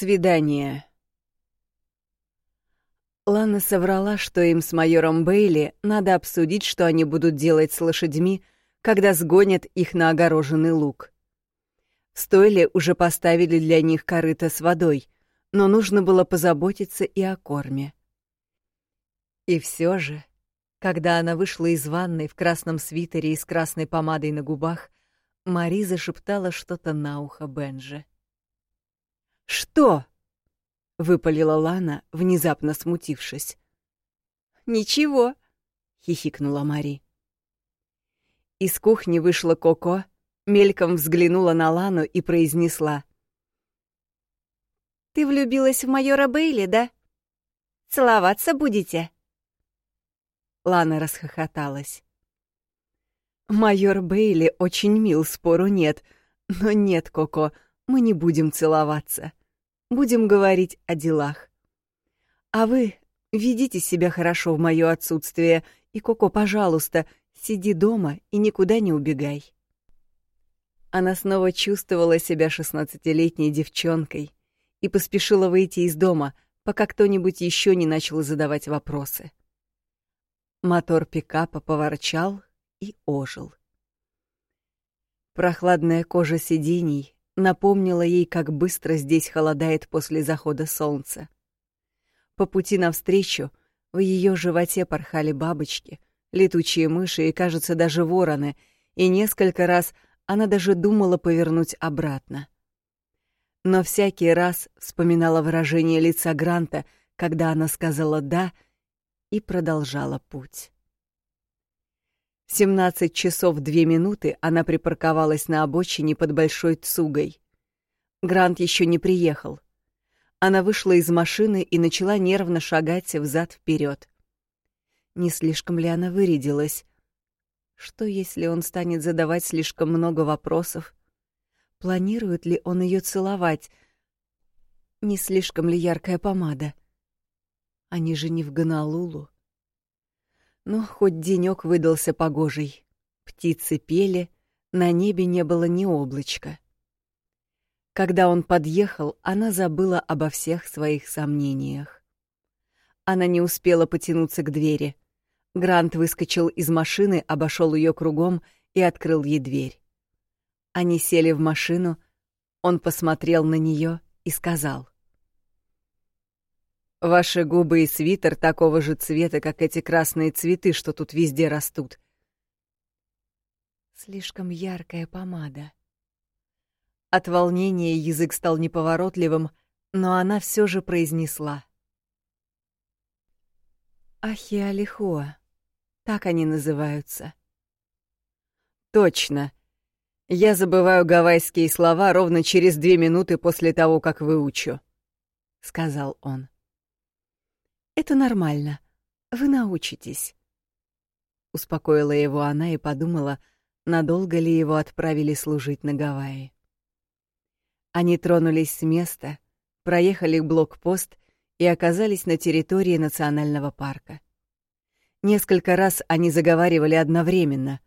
Свидание. Лана соврала, что им с майором Бейли надо обсудить, что они будут делать с лошадьми, когда сгонят их на огороженный луг. В уже поставили для них корыто с водой, но нужно было позаботиться и о корме. И все же, когда она вышла из ванной в красном свитере и с красной помадой на губах, Мари зашептала что-то на ухо Бенже. «Что?» — выпалила Лана, внезапно смутившись. «Ничего», — хихикнула Мари. Из кухни вышла Коко, мельком взглянула на Лану и произнесла. «Ты влюбилась в майора Бейли, да? Целоваться будете?» Лана расхохоталась. «Майор Бейли очень мил, спору нет. Но нет, Коко, мы не будем целоваться. Будем говорить о делах. А вы ведите себя хорошо в моё отсутствие, и, Коко, пожалуйста, сиди дома и никуда не убегай». Она снова чувствовала себя шестнадцатилетней девчонкой и поспешила выйти из дома, пока кто-нибудь еще не начал задавать вопросы. Мотор пикапа поворчал и ожил. Прохладная кожа сидений напомнила ей, как быстро здесь холодает после захода солнца. По пути навстречу в ее животе порхали бабочки, летучие мыши и, кажется, даже вороны, и несколько раз она даже думала повернуть обратно. Но всякий раз вспоминала выражение лица Гранта, когда она сказала «да», и продолжала путь. В 17 часов 2 минуты она припарковалась на обочине под Большой Цугой. Грант еще не приехал. Она вышла из машины и начала нервно шагать взад вперед. Не слишком ли она вырядилась? Что, если он станет задавать слишком много вопросов? Планирует ли он ее целовать? Не слишком ли яркая помада? Они же не в Гонолулу. Но хоть денёк выдался погожий. Птицы пели, на небе не было ни облачка. Когда он подъехал, она забыла обо всех своих сомнениях. Она не успела потянуться к двери. Грант выскочил из машины, обошел ее кругом и открыл ей дверь. Они сели в машину, он посмотрел на нее и сказал — Ваши губы и свитер такого же цвета, как эти красные цветы, что тут везде растут. Слишком яркая помада. От волнения язык стал неповоротливым, но она все же произнесла. Ахиалихуа. Так они называются. Точно. Я забываю гавайские слова ровно через две минуты после того, как выучу, — сказал он. Это нормально. Вы научитесь. Успокоила его она и подумала, надолго ли его отправили служить на Гавайи. Они тронулись с места, проехали блокпост и оказались на территории национального парка. Несколько раз они заговаривали одновременно.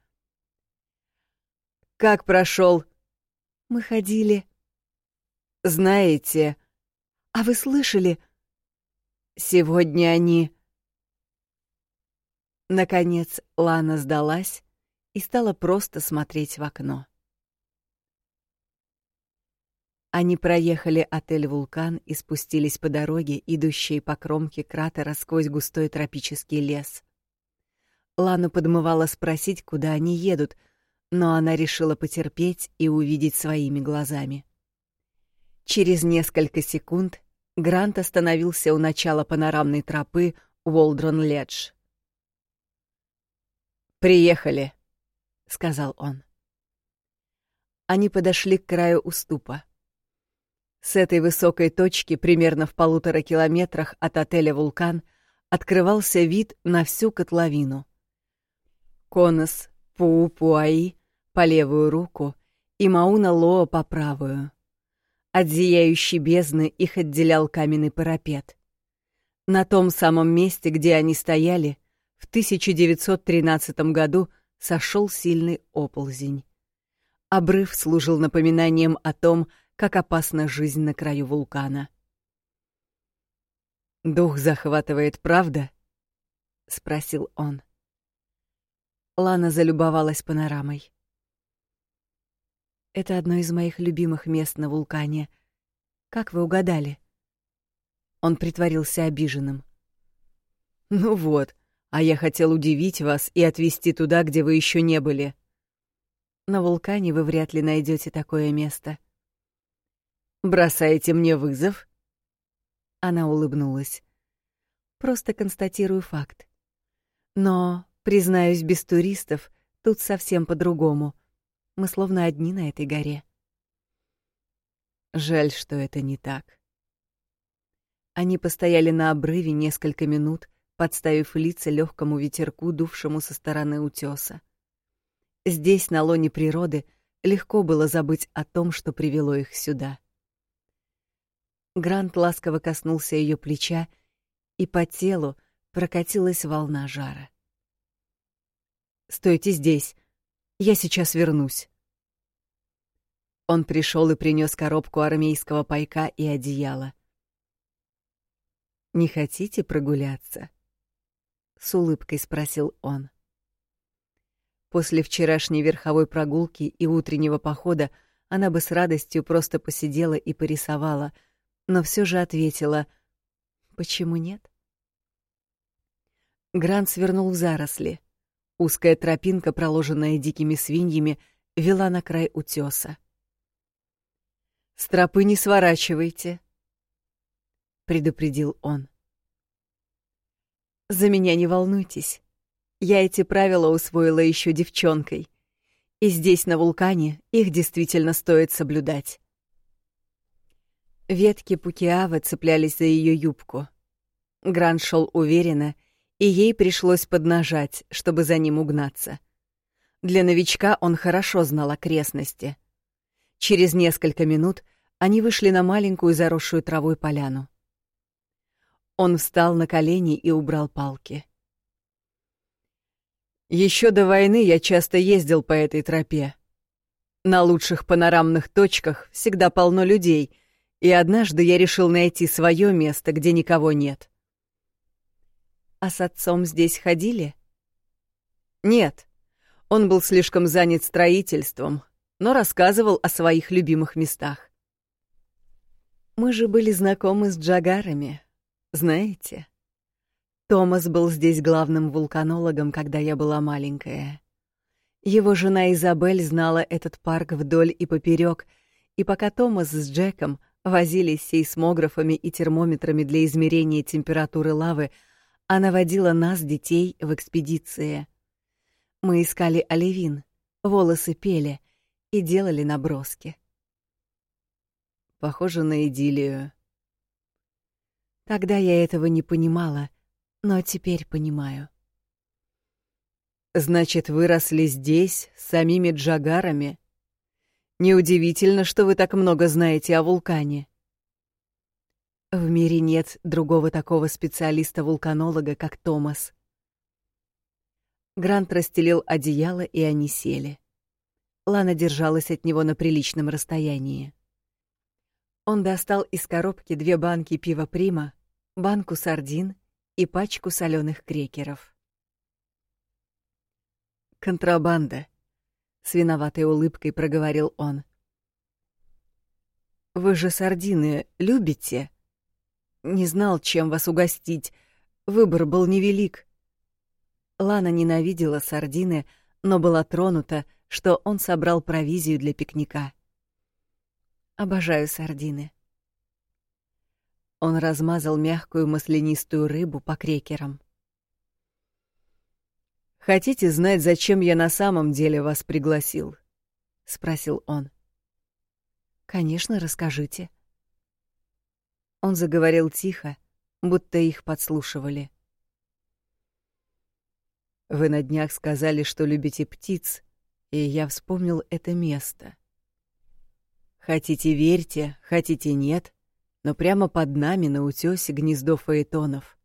Как прошел? Мы ходили. Знаете, а вы слышали? Сегодня они... Наконец Лана сдалась и стала просто смотреть в окно. Они проехали отель «Вулкан» и спустились по дороге, идущей по кромке кратера сквозь густой тропический лес. Лану подмывала спросить, куда они едут, но она решила потерпеть и увидеть своими глазами. Через несколько секунд Грант остановился у начала панорамной тропы Уолдрон-Ледж. «Приехали», — сказал он. Они подошли к краю уступа. С этой высокой точки, примерно в полутора километрах от отеля «Вулкан», открывался вид на всю котловину. Конос Пуу-Пуаи по левую руку и Мауна-Лоа по правую. От зияющей бездны их отделял каменный парапет. На том самом месте, где они стояли, в 1913 году сошел сильный оползень. Обрыв служил напоминанием о том, как опасна жизнь на краю вулкана. Дух захватывает, правда? спросил он. Лана залюбовалась панорамой. Это одно из моих любимых мест на вулкане. Как вы угадали? Он притворился обиженным. Ну вот, а я хотел удивить вас и отвезти туда, где вы еще не были. На вулкане вы вряд ли найдете такое место. Бросаете мне вызов? Она улыбнулась. Просто констатирую факт. Но, признаюсь, без туристов тут совсем по-другому. Мы словно одни на этой горе. Жаль, что это не так. Они постояли на обрыве несколько минут, подставив лица легкому ветерку, дувшему со стороны утеса. Здесь, на лоне природы, легко было забыть о том, что привело их сюда. Грант ласково коснулся ее плеча, и по телу прокатилась волна жара. «Стойте здесь, я сейчас вернусь». Он пришел и принес коробку армейского пайка и одеяло. «Не хотите прогуляться?» — с улыбкой спросил он. После вчерашней верховой прогулки и утреннего похода она бы с радостью просто посидела и порисовала — но все же ответила «Почему нет?» Грант свернул в заросли. Узкая тропинка, проложенная дикими свиньями, вела на край утеса. «С тропы не сворачивайте», — предупредил он. «За меня не волнуйтесь. Я эти правила усвоила еще девчонкой. И здесь, на вулкане, их действительно стоит соблюдать. Ветки пукиавы цеплялись за ее юбку. Гран шел уверенно, и ей пришлось поднажать, чтобы за ним угнаться. Для новичка он хорошо знал окрестности. Через несколько минут они вышли на маленькую заросшую травой поляну. Он встал на колени и убрал палки. Еще до войны я часто ездил по этой тропе. На лучших панорамных точках всегда полно людей — и однажды я решил найти свое место, где никого нет. А с отцом здесь ходили? Нет. Он был слишком занят строительством, но рассказывал о своих любимых местах. Мы же были знакомы с джагарами, знаете? Томас был здесь главным вулканологом, когда я была маленькая. Его жена Изабель знала этот парк вдоль и поперек, и пока Томас с Джеком — возились сейсмографами и термометрами для измерения температуры лавы, она водила нас, детей, в экспедиции. Мы искали оливин, волосы пели и делали наброски. Похоже на идиллию. Тогда я этого не понимала, но теперь понимаю. Значит, выросли здесь, с самими джагарами? Неудивительно, что вы так много знаете о вулкане. В мире нет другого такого специалиста-вулканолога, как Томас. Грант расстелил одеяло, и они сели. Лана держалась от него на приличном расстоянии. Он достал из коробки две банки пива Прима, банку сардин и пачку соленых крекеров. Контрабанда, с виноватой улыбкой проговорил он. Вы же сардины любите? Не знал, чем вас угостить. Выбор был невелик. Лана ненавидела сардины, но была тронута, что он собрал провизию для пикника. Обожаю сардины. Он размазал мягкую маслянистую рыбу по крекерам. Хотите знать, зачем я на самом деле вас пригласил? спросил он. Конечно, расскажите. Он заговорил тихо, будто их подслушивали. Вы на днях сказали, что любите птиц, и я вспомнил это место. Хотите верьте, хотите нет, но прямо под нами на утёсе гнездо фаэтонов.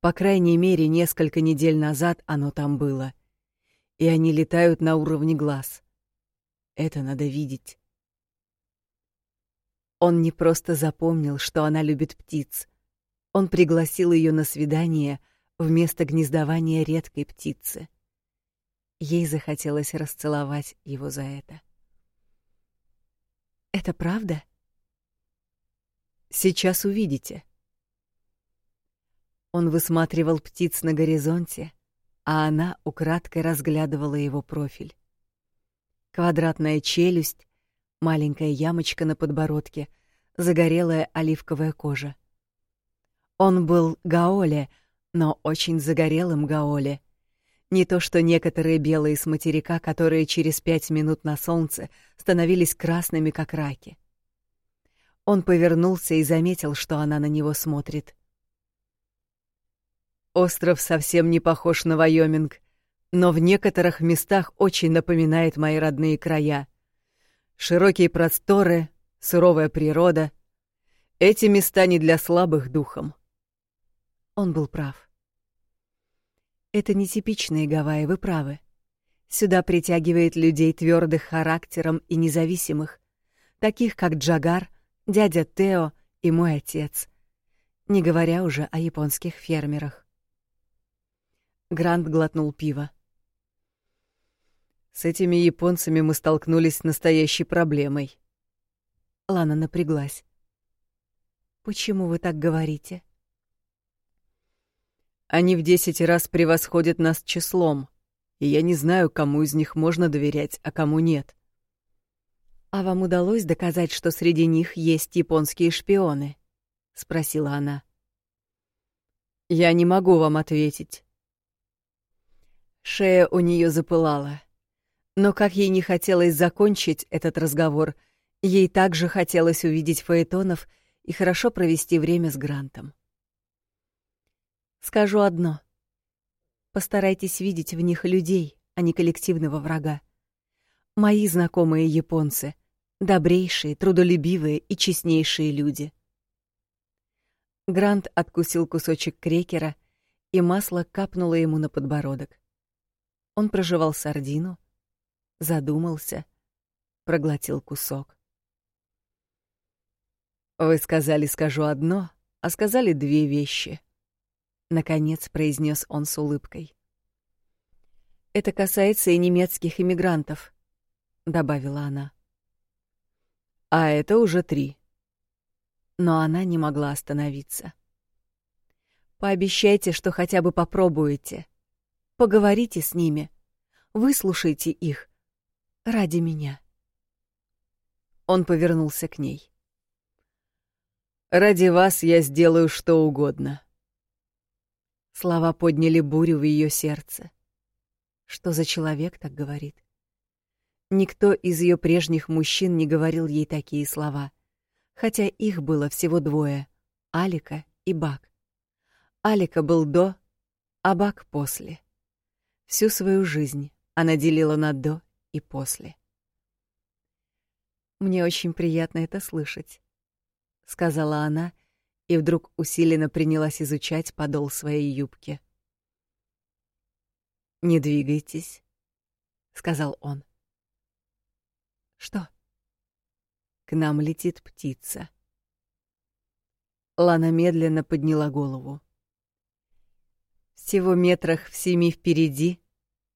По крайней мере, несколько недель назад оно там было. И они летают на уровне глаз. Это надо видеть. Он не просто запомнил, что она любит птиц. Он пригласил ее на свидание вместо гнездования редкой птицы. Ей захотелось расцеловать его за это. Это правда? Сейчас увидите. Он высматривал птиц на горизонте, а она украдкой разглядывала его профиль. Квадратная челюсть, маленькая ямочка на подбородке, загорелая оливковая кожа. Он был гаоле, но очень загорелым гаоле. Не то что некоторые белые с материка, которые через пять минут на солнце становились красными, как раки. Он повернулся и заметил, что она на него смотрит. Остров совсем не похож на Вайоминг, но в некоторых местах очень напоминает мои родные края. Широкие просторы, суровая природа. Эти места не для слабых духом. Он был прав. Это нетипичные Гавайи, вы правы. Сюда притягивает людей твердых характером и независимых, таких как Джагар, дядя Тео и мой отец, не говоря уже о японских фермерах. Грант глотнул пиво. С этими японцами мы столкнулись с настоящей проблемой. Лана напряглась. Почему вы так говорите? Они в десять раз превосходят нас числом, и я не знаю, кому из них можно доверять, а кому нет. А вам удалось доказать, что среди них есть японские шпионы? спросила она. Я не могу вам ответить. Шея у нее запылала. Но как ей не хотелось закончить этот разговор, ей также хотелось увидеть Фаэтонов и хорошо провести время с Грантом. Скажу одно. Постарайтесь видеть в них людей, а не коллективного врага. Мои знакомые японцы — добрейшие, трудолюбивые и честнейшие люди. Грант откусил кусочек крекера, и масло капнуло ему на подбородок. Он прожевал сардину, задумался, проглотил кусок. Вы сказали, скажу одно, а сказали две вещи. Наконец произнес он с улыбкой. Это касается и немецких иммигрантов, добавила она. А это уже три. Но она не могла остановиться. Пообещайте, что хотя бы попробуете. Поговорите с ними. Выслушайте их, ради меня. Он повернулся к ней. Ради вас я сделаю что угодно. Слова подняли бурю в ее сердце. Что за человек так говорит? Никто из ее прежних мужчин не говорил ей такие слова, хотя их было всего двое — Алика и Бак. Алика был до, а Бак после. Всю свою жизнь она делила на «до» и после. «Мне очень приятно это слышать», — сказала она, и вдруг усиленно принялась изучать подол своей юбки. «Не двигайтесь», — сказал он. «Что?» «К нам летит птица». Лана медленно подняла голову. Всего метрах в семи впереди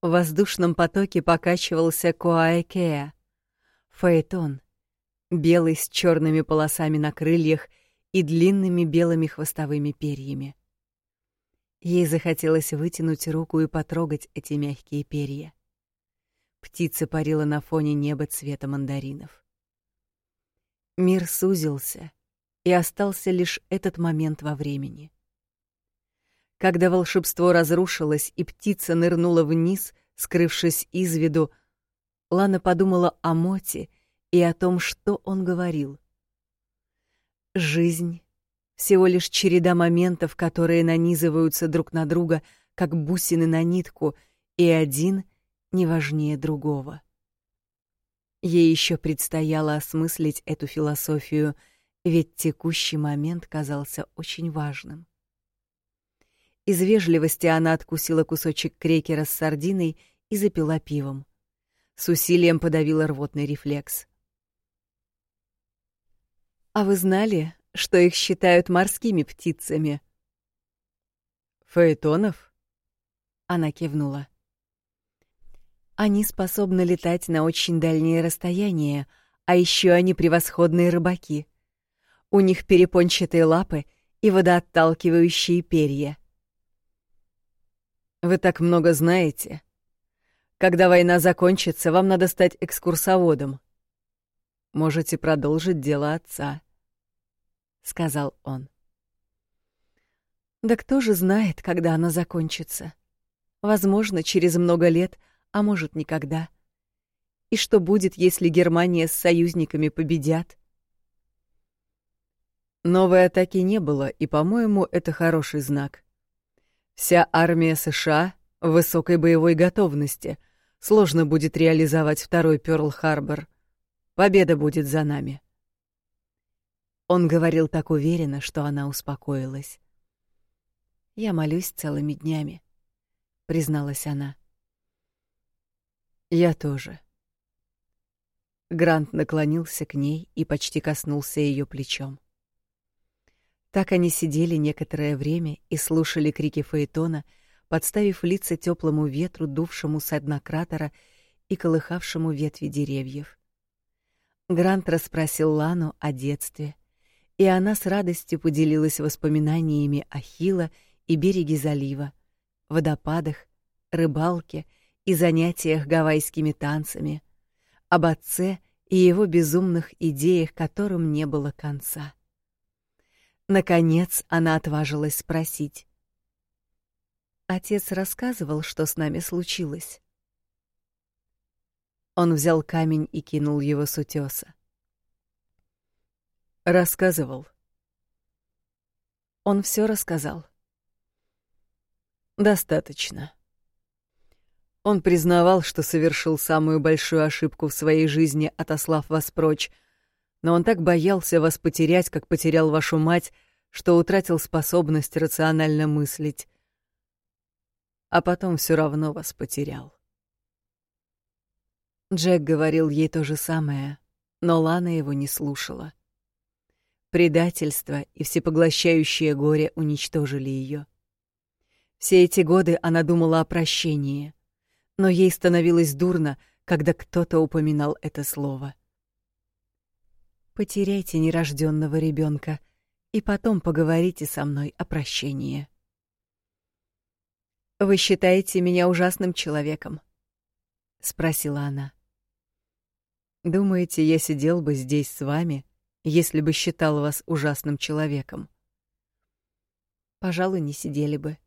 в воздушном потоке покачивался Коаэкеа, фаэтон, белый с черными полосами на крыльях и длинными белыми хвостовыми перьями. Ей захотелось вытянуть руку и потрогать эти мягкие перья. Птица парила на фоне неба цвета мандаринов. Мир сузился, и остался лишь этот момент во времени. Когда волшебство разрушилось и птица нырнула вниз, скрывшись из виду, Лана подумала о Моте и о том, что он говорил. Жизнь — всего лишь череда моментов, которые нанизываются друг на друга, как бусины на нитку, и один не важнее другого. Ей еще предстояло осмыслить эту философию, ведь текущий момент казался очень важным. Из вежливости она откусила кусочек крекера с сардиной и запила пивом. С усилием подавила рвотный рефлекс. «А вы знали, что их считают морскими птицами?» Фаэтонов? Она кивнула. Они способны летать на очень дальние расстояния, а еще они превосходные рыбаки. У них перепончатые лапы и водоотталкивающие перья. Вы так много знаете. Когда война закончится, вам надо стать экскурсоводом. Можете продолжить дело отца, сказал он. Да кто же знает, когда она закончится? Возможно, через много лет, а может, никогда. И что будет, если Германия с союзниками победят? Новой атаки не было, и, по-моему, это хороший знак. Вся армия США в высокой боевой готовности. Сложно будет реализовать второй Пёрл-Харбор. Победа будет за нами. Он говорил так уверенно, что она успокоилась. Я молюсь целыми днями, призналась она. Я тоже. Грант наклонился к ней и почти коснулся ее плечом. Так они сидели некоторое время и слушали крики Фаэтона, подставив лица теплому ветру, дувшему с дна кратера и колыхавшему ветви деревьев. Грант расспросил Лану о детстве, и она с радостью поделилась воспоминаниями о Хила и береге залива, водопадах, рыбалке и занятиях гавайскими танцами, об отце и его безумных идеях, которым не было конца. Наконец она отважилась спросить. Отец рассказывал, что с нами случилось. Он взял камень и кинул его с утёса. Рассказывал. Он всё рассказал. Достаточно. Он признавал, что совершил самую большую ошибку в своей жизни, отослав вас прочь, но он так боялся вас потерять, как потерял вашу мать, что утратил способность рационально мыслить. А потом все равно вас потерял. Джек говорил ей то же самое, но Лана его не слушала. Предательство и всепоглощающее горе уничтожили ее. Все эти годы она думала о прощении, но ей становилось дурно, когда кто-то упоминал это слово. Потеряйте нерожденного ребенка, и потом поговорите со мной о прощении. Вы считаете меня ужасным человеком? спросила она. Думаете, я сидел бы здесь с вами, если бы считал вас ужасным человеком? Пожалуй, не сидели бы.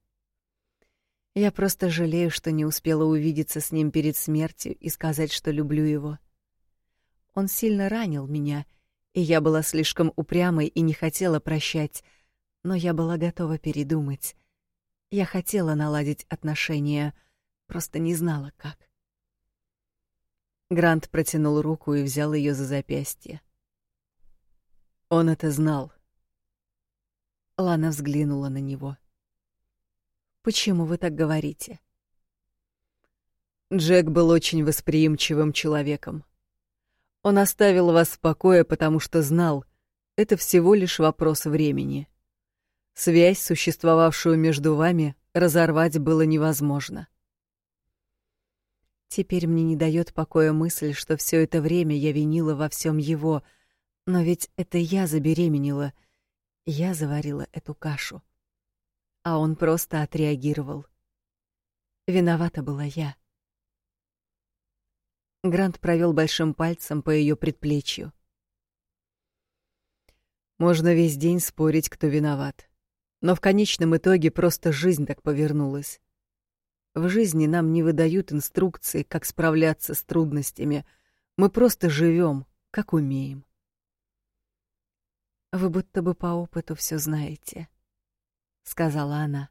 Я просто жалею, что не успела увидеться с ним перед смертью и сказать, что люблю его. Он сильно ранил меня, и я была слишком упрямой и не хотела прощать, но я была готова передумать. Я хотела наладить отношения, просто не знала как. Грант протянул руку и взял ее за запястье. Он это знал. Лана взглянула на него. Почему вы так говорите? Джек был очень восприимчивым человеком. Он оставил вас в покое, потому что знал, это всего лишь вопрос времени. Связь, существовавшую между вами, разорвать было невозможно. Теперь мне не дает покоя мысль, что все это время я винила во всем его, но ведь это я забеременела, я заварила эту кашу. А он просто отреагировал. Виновата была я. Грант провел большим пальцем по ее предплечью. Можно весь день спорить, кто виноват. Но в конечном итоге просто жизнь так повернулась. В жизни нам не выдают инструкции, как справляться с трудностями. Мы просто живем, как умеем. Вы будто бы по опыту все знаете, сказала она.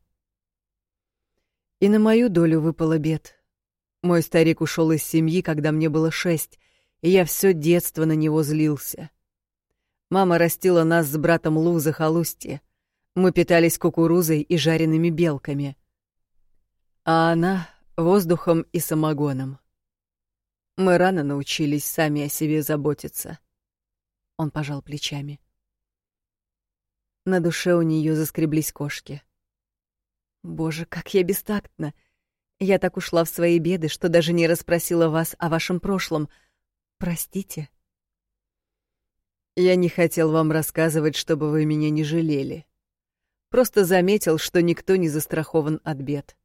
И на мою долю выпало бед. Мой старик ушел из семьи, когда мне было шесть, и я все детство на него злился. Мама растила нас с братом Лу за холустье. Мы питались кукурузой и жареными белками. А она — воздухом и самогоном. Мы рано научились сами о себе заботиться. Он пожал плечами. На душе у нее заскреблись кошки. Боже, как я бестактна. Я так ушла в свои беды, что даже не расспросила вас о вашем прошлом. Простите. Я не хотел вам рассказывать, чтобы вы меня не жалели. Просто заметил, что никто не застрахован от бед,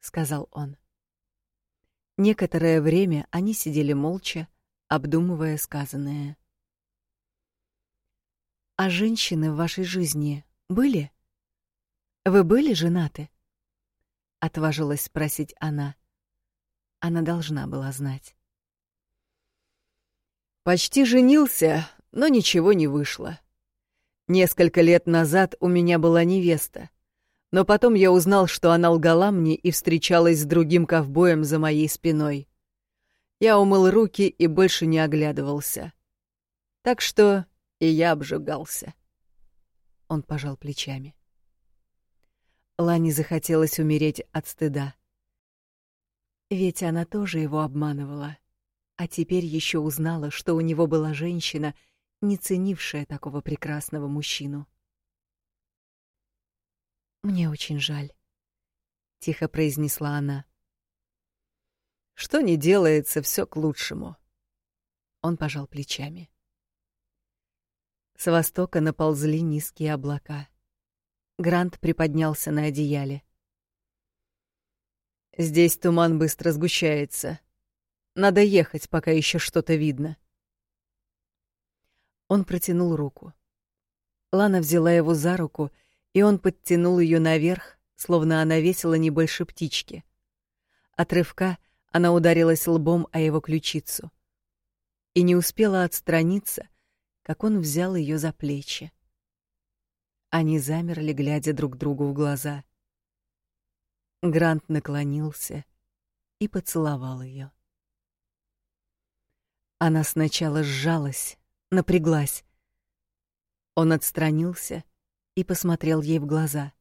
сказал он. Некоторое время они сидели молча, обдумывая сказанное. А женщины в вашей жизни были? Вы были женаты? отважилась спросить она. Она должна была знать. Почти женился, но ничего не вышло. Несколько лет назад у меня была невеста, но потом я узнал, что она лгала мне и встречалась с другим ковбоем за моей спиной. Я умыл руки и больше не оглядывался. Так что и я обжигался. Он пожал плечами. Лане захотелось умереть от стыда. Ведь она тоже его обманывала, а теперь еще узнала, что у него была женщина, не ценившая такого прекрасного мужчину. Мне очень жаль, тихо произнесла она. Что не делается, все к лучшему. Он пожал плечами. С востока наползли низкие облака. Грант приподнялся на одеяле. Здесь туман быстро сгущается. Надо ехать, пока еще что-то видно. Он протянул руку. Лана взяла его за руку, и он подтянул ее наверх, словно она весила не больше птички. От рывка она ударилась лбом о его ключицу и не успела отстраниться, как он взял ее за плечи. Они замерли, глядя друг другу в глаза. Грант наклонился и поцеловал ее. Она сначала сжалась, напряглась. Он отстранился и посмотрел ей в глаза.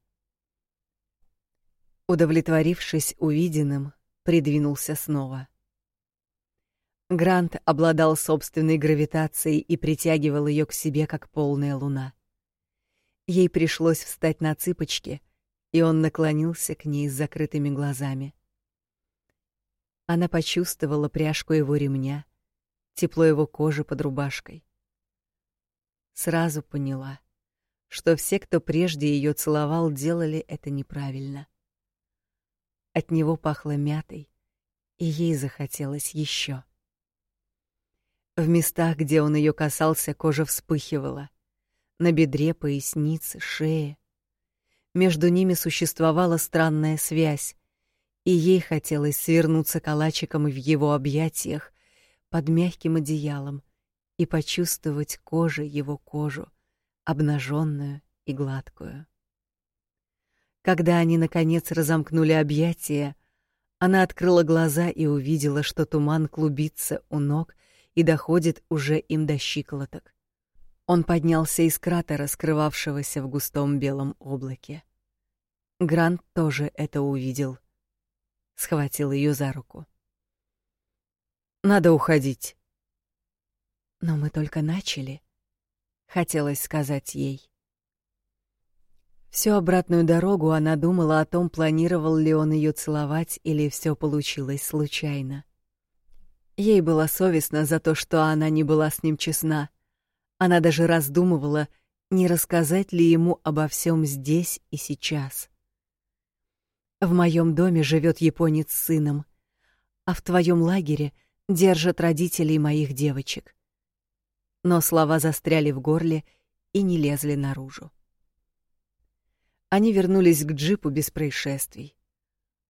Удовлетворившись увиденным, придвинулся снова. Грант обладал собственной гравитацией и притягивал ее к себе как полная луна. Ей пришлось встать на цыпочки, и он наклонился к ней с закрытыми глазами. Она почувствовала пряжку его ремня, тепло его кожи под рубашкой. Сразу поняла, что все, кто прежде ее целовал, делали это неправильно. От него пахло мятой, и ей захотелось еще. В местах, где он ее касался, кожа вспыхивала на бедре, пояснице, шее. Между ними существовала странная связь, и ей хотелось свернуться калачиком в его объятиях под мягким одеялом и почувствовать кожей его кожу, обнаженную и гладкую. Когда они наконец разомкнули объятия, она открыла глаза и увидела, что туман клубится у ног и доходит уже им до щиколоток. Он поднялся из кратера, скрывавшегося в густом белом облаке. Грант тоже это увидел. Схватил ее за руку. Надо уходить. Но мы только начали, хотелось сказать ей. Всю обратную дорогу она думала о том, планировал ли он ее целовать или все получилось случайно. Ей было совестно за то, что она не была с ним честна. Она даже раздумывала, не рассказать ли ему обо всем здесь и сейчас. В моем доме живет японец с сыном, а в твоем лагере держат родителей моих девочек. Но слова застряли в горле и не лезли наружу. Они вернулись к джипу без происшествий.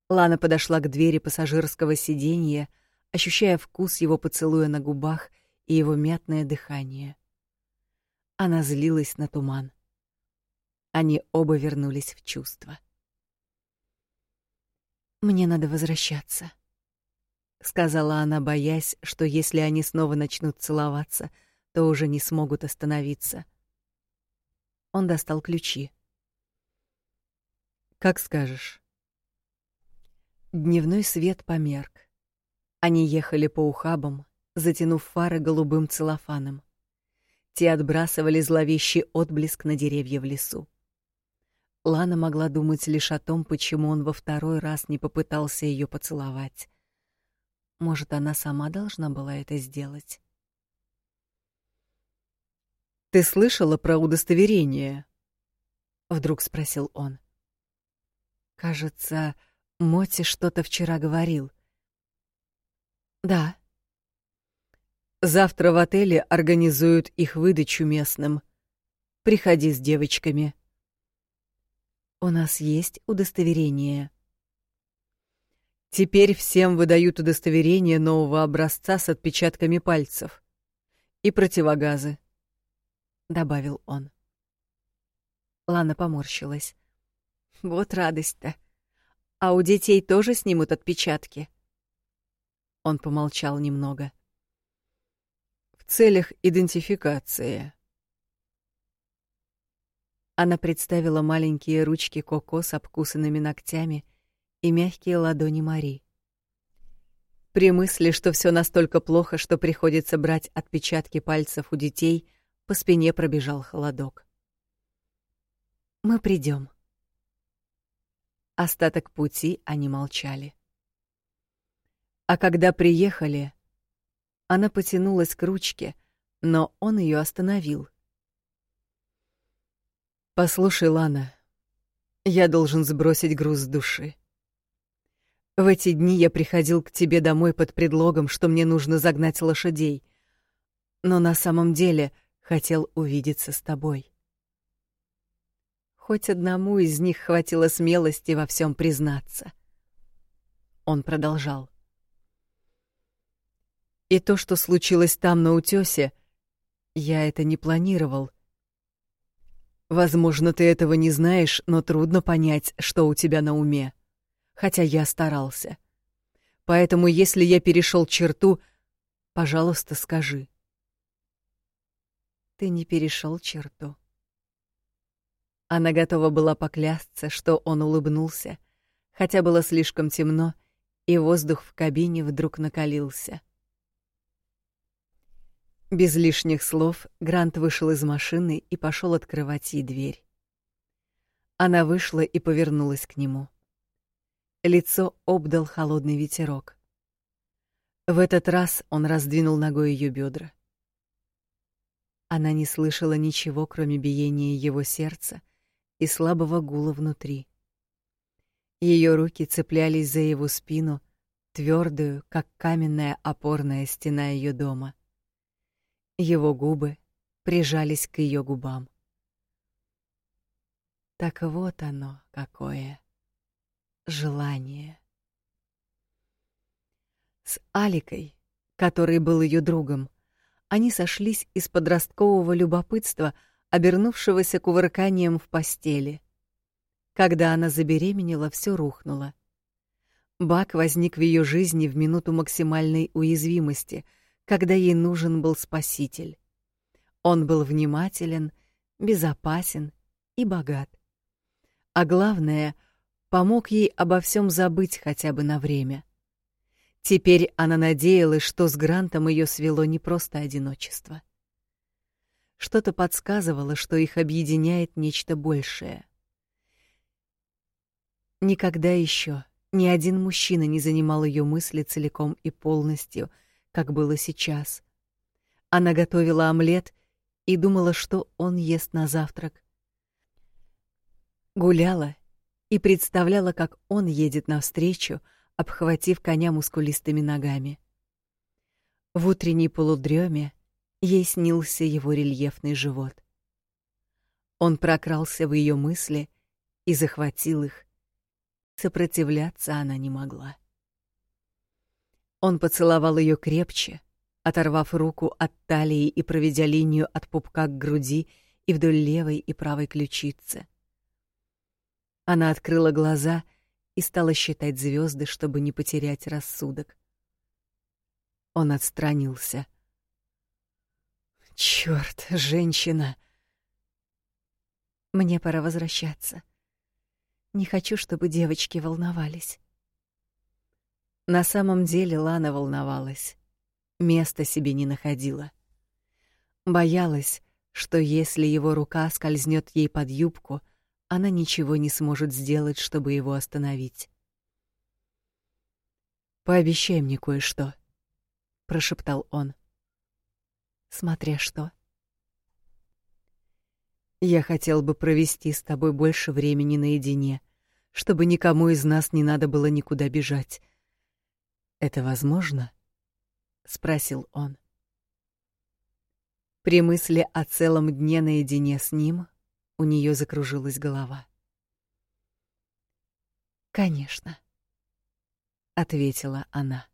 Лана подошла к двери пассажирского сиденья, ощущая вкус его поцелуя на губах и его мятное дыхание. Она злилась на туман. Они оба вернулись в чувство. Мне надо возвращаться, сказала она, боясь, что если они снова начнут целоваться, то уже не смогут остановиться. Он достал ключи. Как скажешь. Дневной свет померк. Они ехали по ухабам, затянув фары голубым целлофаном. Те отбрасывали зловещий отблеск на деревья в лесу. Лана могла думать лишь о том, почему он во второй раз не попытался ее поцеловать. Может, она сама должна была это сделать. Ты слышала про удостоверение? вдруг спросил он. Кажется, Моти что-то вчера говорил. Да. Завтра в отеле организуют их выдачу местным. Приходи с девочками. У нас есть удостоверение. Теперь всем выдают удостоверение нового образца с отпечатками пальцев и противогазы, добавил он. Лана поморщилась. Вот радость-то. А у детей тоже снимут отпечатки. Он помолчал немного. В целях идентификации. Она представила маленькие ручки Коко с обкусанными ногтями и мягкие ладони Мари. При мысли, что все настолько плохо, что приходится брать отпечатки пальцев у детей, по спине пробежал холодок. Мы придем. Остаток пути они молчали. А когда приехали, она потянулась к ручке, но он ее остановил. Послушай, Лана, я должен сбросить груз с души. В эти дни я приходил к тебе домой под предлогом, что мне нужно загнать лошадей, но на самом деле хотел увидеться с тобой. Хоть одному из них хватило смелости во всем признаться. Он продолжал. И то, что случилось там на утёсе, я это не планировал. Возможно, ты этого не знаешь, но трудно понять, что у тебя на уме. Хотя я старался. Поэтому, если я перешел черту, пожалуйста, скажи. Ты не перешел черту. Она готова была поклясться, что он улыбнулся, хотя было слишком темно, и воздух в кабине вдруг накалился. Без лишних слов Грант вышел из машины и пошел открывать ей дверь. Она вышла и повернулась к нему. Лицо обдал холодный ветерок. В этот раз он раздвинул ногой ее бедра. Она не слышала ничего, кроме биения его сердца, и слабого гула внутри. Ее руки цеплялись за его спину, твердую, как каменная опорная стена ее дома. Его губы прижались к ее губам. Так вот оно какое желание. С Аликой, который был ее другом, они сошлись из подросткового любопытства обернувшегося кувырканием в постели. Когда она забеременела, все рухнуло. Бак возник в ее жизни в минуту максимальной уязвимости, когда ей нужен был спаситель. Он был внимателен, безопасен и богат. А главное, помог ей обо всем забыть хотя бы на время. Теперь она надеялась, что с Грантом ее свело не просто одиночество. Что-то подсказывало, что их объединяет нечто большее. Никогда еще ни один мужчина не занимал ее мысли целиком и полностью, как было сейчас. Она готовила омлет и думала, что он ест на завтрак. Гуляла и представляла, как он едет навстречу, обхватив коня мускулистыми ногами. В утренней полудреме ей снился его рельефный живот. Он прокрался в ее мысли и захватил их. Сопротивляться она не могла. Он поцеловал ее крепче, оторвав руку от талии и проведя линию от пупка к груди и вдоль левой и правой ключицы. Она открыла глаза и стала считать звезды, чтобы не потерять рассудок. Он отстранился — Черт, женщина. Мне пора возвращаться. Не хочу, чтобы девочки волновались. На самом деле Лана волновалась. Места себе не находила. Боялась, что если его рука скользнет ей под юбку, она ничего не сможет сделать, чтобы его остановить. Пообещай мне кое-что, прошептал он. Смотря что. Я хотел бы провести с тобой больше времени наедине, чтобы никому из нас не надо было никуда бежать. Это возможно? спросил он. При мысли о целом дне наедине с ним у нее закружилась голова. Конечно, ответила она.